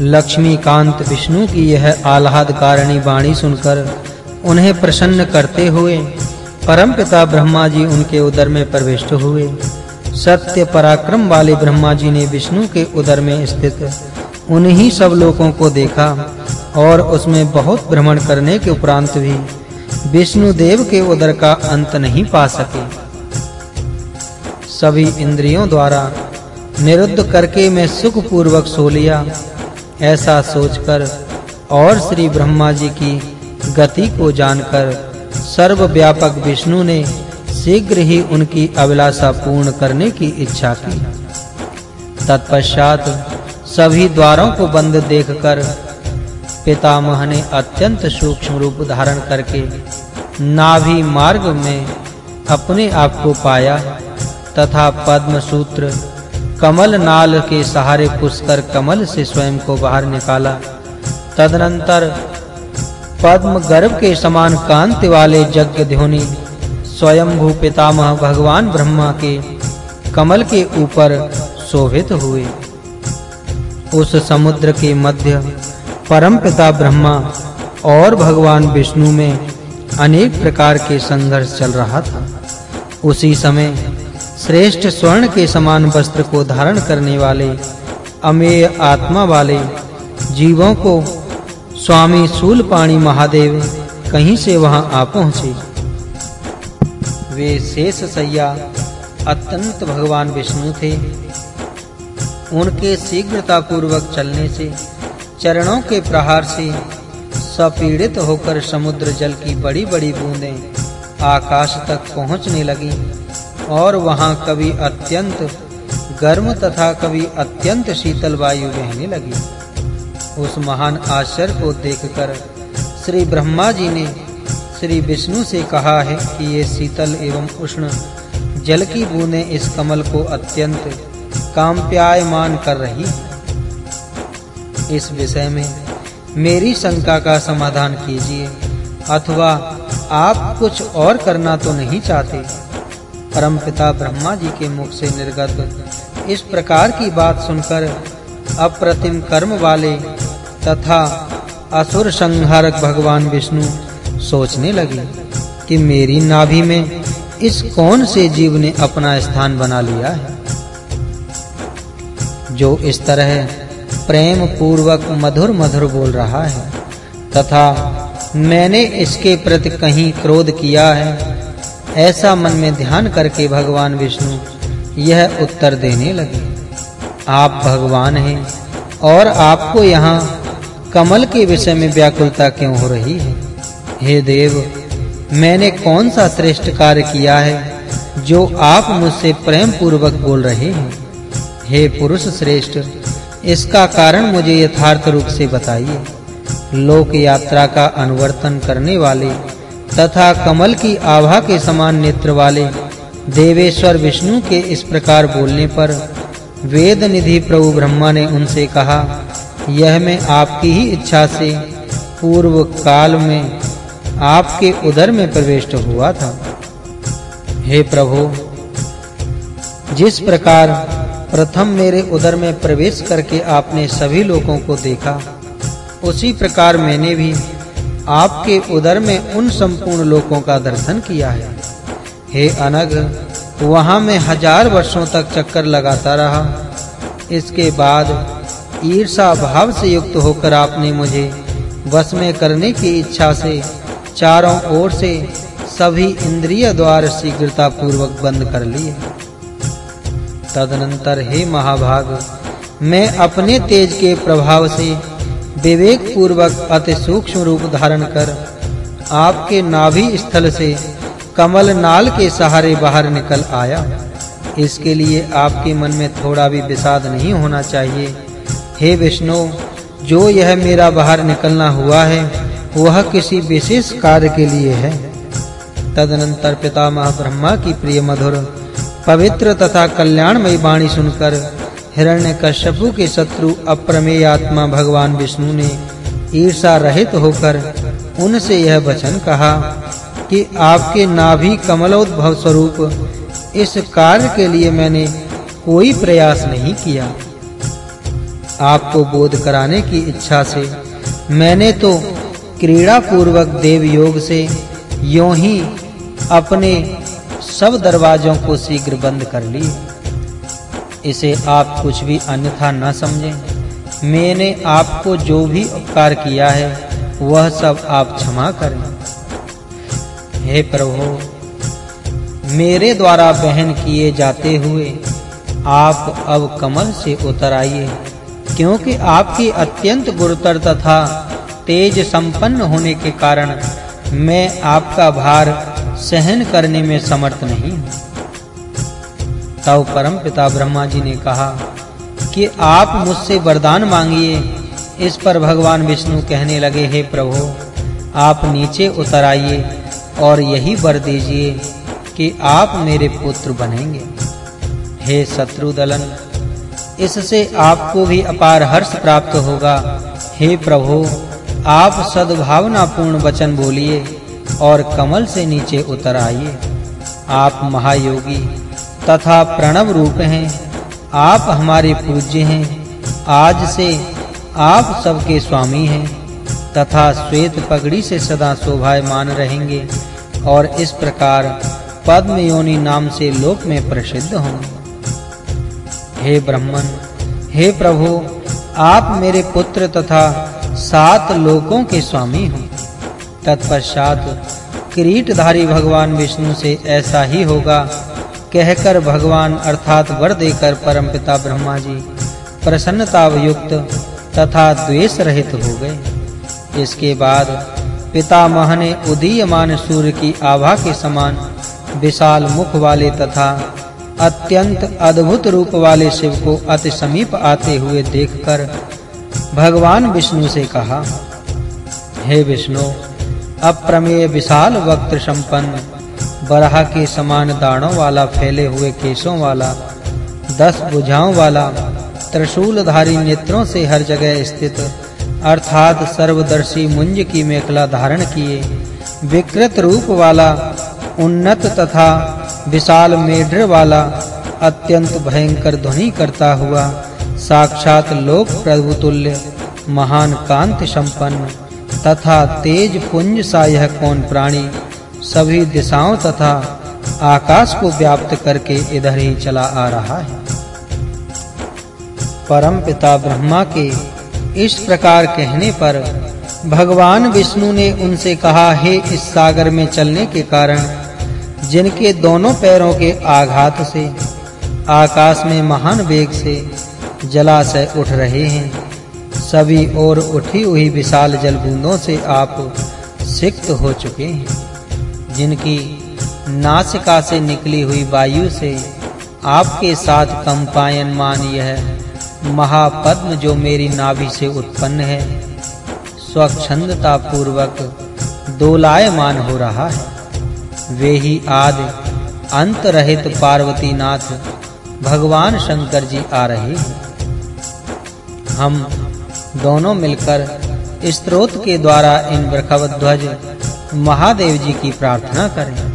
लक्ष्मीकांत विष्णु की यह आह्लादकारिणी वाणी सुनकर उन्हें प्रसन्न करते हुए परमपिता ब्रह्मा जी उनके उदर में प्रविष्ट हुए। सत्य पराक्रम वाले ब्रह्मा जी ने विष्णु के उदर में स्थित उन्हीं सब लोगों को देखा और उसमें बहुत भ्रमण करने के उपरांत भी विष्णु देव के उदर का अंत नहीं पा सके। सभी इंद्रियों द्वारा निरुद्ध करके मैं सुख पूर्वक सो लिया। ऐसा सोचकर और श्री ब्रह्मा जी की गति को जानकर सर्वव्यापक विष्णु ने शीघ्र ही उनकी अभिलाषा पूर्ण करने की इच्छा की। तत्पश्चात सभी द्वारों को बंद देखकर पितामह ने अत्यंत सूक्ष्म रूप धारण करके नाभि मार्ग में अपने आप को पाया तथा पद्म सूत्र कमल नाल के सहारे पुष्कर कमल से स्वयं को बाहर निकाला। तदनंतर पद्म गर्भ के समान कांति वाले यज्ञ ध्वनि, स्वयंभू पितामह भगवान ब्रह्मा के कमल के ऊपर शोभित हुए। उस समुद्र के मध्य परम पिता ब्रह्मा और भगवान विष्णु में अनेक प्रकार के संघर्ष चल रहा था। उसी समय श्रेष्ठ स्वर्ण के समान वस्त्र को धारण करने वाले, अमेय आत्मा वाले जीवों को स्वामी शूलपाणी महादेव कहीं से वहाँ आ पहुँचे। वे शेष सैया अत्यंत भगवान विष्णु थे। उनके शीघ्रता पूर्वक चलने से, चरणों के प्रहार से सपीड़ित होकर समुद्र जल की बड़ी-बड़ी बूंदें आकाश तक पहुँचने लगी। और वहाँ कभी अत्यंत गर्म तथा कभी अत्यंत शीतल वायु बहने लगी। उस महान आश्चर्य को देखकर श्री ब्रह्मा जी ने श्री विष्णु से कहा है कि ये शीतल एवं उष्ण जल की बूंदें इस कमल को अत्यंत कामप्यायमान कर रही इस विषय में मेरी शंका का समाधान कीजिए, अथवा आप कुछ और करना तो नहीं चाहते। परमपिता ब्रह्मा जी के मुख से निर्गत। इस प्रकार की बात सुनकर अप्रतिम कर्म वाले तथा असुर संहारक भगवान विष्णु सोचने लगे कि मेरी नाभि में इस कौन से जीव ने अपना स्थान बना लिया है? जो इस तरह प्रेम पूर्वक मधुर मधुर बोल रहा है तथा मैंने इसके प्रति कहीं क्रोध किया है ऐसा मन में ध्यान करके भगवान विष्णु यह उत्तर देने लगे। आप भगवान हैं और आपको यहाँ कमल के विषय में व्याकुलता क्यों हो रही है? हे देव, मैंने कौन सा श्रेष्ठ कार्य किया है जो आप मुझसे प्रेम पूर्वक बोल रहे हैं? हे पुरुष श्रेष्ठ, इसका कारण मुझे यथार्थ रूप से बताइए। लोक यात्रा का अनुवर्तन करने वाले तथा कमल की आभा के समान नेत्र वाले देवेश्वर विष्णु के इस प्रकार बोलने पर वेद निधि प्रभु ब्रह्मा ने उनसे कहा, यह मैं आपकी ही इच्छा से पूर्व काल में आपके उदर में प्रविष्ट हुआ था। हे प्रभु, जिस प्रकार प्रथम मेरे उदर में प्रवेश करके आपने सभी लोगों को देखा, उसी प्रकार मैंने भी आपके उदर में उन संपूर्ण लोकों का दर्शन किया है। हे अनग, वहाँ मैं हज़ार वर्षों तक चक्कर लगाता रहा। इसके बाद ईर्षा भाव से युक्त होकर आपने मुझे वश में करने की इच्छा से चारों ओर से सभी इंद्रिय द्वार शीघ्रता पूर्वक बंद कर लिए। तदनंतर हे महाभाग, मैं अपने तेज के प्रभाव से विवेक पूर्वक अति सूक्ष्म रूप धारण कर आपके नाभि स्थल से कमल नाल के सहारे बाहर निकल आया। इसके लिए आपके मन में थोड़ा भी विषाद नहीं होना चाहिए। हे विष्णु, जो यह मेरा बाहर निकलना हुआ है, वह किसी विशेष कार्य के लिए है। तदनंतर पितामह ब्रह्मा की प्रिय मधुर, पवित्र तथा कल्याणमयी वाणी सुनकर हिरण्यकश्यपु के शत्रु अप्रमेय आत्मा भगवान विष्णु ने ईर्षा रहित होकर उनसे यह वचन कहा कि आपके नाभि कमलोद्भव स्वरूप इस कार्य के लिए मैंने कोई प्रयास नहीं किया। आपको बोध कराने की इच्छा से मैंने तो क्रीड़ा पूर्वक देव योग से यों ही अपने सब दरवाजों को शीघ्र बंद कर लिए। इसे आप कुछ भी अन्यथा न समझें। मैंने आपको जो भी उपकार किया है, वह सब आप क्षमा करें। हे प्रभु, मेरे द्वारा बहन किए जाते हुए आप अब कमल से उतर आइए, क्योंकि आपकी अत्यंत गुरुतर तथा तेज संपन्न होने के कारण मैं आपका भार सहन करने में समर्थ नहीं हूँ। तब परम पिता ब्रह्मा जी ने कहा कि आप मुझसे वरदान मांगिए। इस पर भगवान विष्णु कहने लगे, हे प्रभु, आप नीचे उतर आइए और यही वर दीजिए कि आप मेरे पुत्र बनेंगे। हे शत्रुदलन, इससे आपको भी अपार हर्ष प्राप्त होगा। हे प्रभु, आप सद्भावना पूर्ण वचन बोलिए और कमल से नीचे उतर आइए। आप महायोगी तथा प्रणव रूप हैं। आप हमारे पूज्य हैं। आज से आप सबके स्वामी हैं। तथा श्वेत पगड़ी से सदा शोभायमान रहेंगे और इस प्रकार पद्म योनि नाम से लोक में प्रसिद्ध होंगे हे ब्रह्मन, हे प्रभु, आप मेरे पुत्र तथा सात लोकों के स्वामी हो। तत्पश्चात किरीटधारी भगवान विष्णु से ऐसा ही होगा कहकर भगवान अर्थात वर देकर परमपिता ब्रह्मा जी प्रसन्नता युक्त तथा द्वेष रहित हो गए। इसके बाद पितामह ने उदीयमान सूर्य की आभा के समान विशाल मुख वाले तथा अत्यंत अद्भुत रूप वाले शिव को अति समीप आते हुए देखकर भगवान विष्णु से कहा, हे विष्णु, अप्रमेय विशाल वक्त संपन्न बरहा के समान दाणों वाला, फैले हुए केशों वाला, दस भुजाओं वाला, त्रिशूलधारी नेत्रों से हर जगह स्थित, अर्थात सर्वदर्शी मुंज की मेखला धारण किए, विकृत रूप वाला, उन्नत तथा विशाल मेढ्र वाला, अत्यंत भयंकर ध्वनि करता हुआ, साक्षात लोक प्रभु तुल्य महान कांत संपन्न, तथा तेज पुंज सा यह कौन प्राणी सभी दिशाओं तथा आकाश को व्याप्त करके इधर ही चला आ रहा है। परम पिता ब्रह्मा के इस प्रकार कहने पर भगवान विष्णु ने उनसे कहा, हे इस सागर में चलने के कारण, जिनके दोनों पैरों के आघात से, आकाश में महान वेग से जलाशय उठ रहे हैं, सभी ओर उठी हुई विशाल जल बूंदों से आप सिक्त हो चुके हैं। जिनकी नासिका से निकली हुई वायु से आपके साथ कंपायनमान यह महापद्म जो मेरी नाभि से उत्पन्न है स्वच्छंदता पूर्वक दोलायमान हो रहा है। वे ही आदि अंत रहित पार्वती नाथ भगवान शंकर जी आ रहे हैं। हम दोनों मिलकर स्त्रोत के द्वारा इन वृषभ ध्वज महादेव जी की प्रार्थना करें।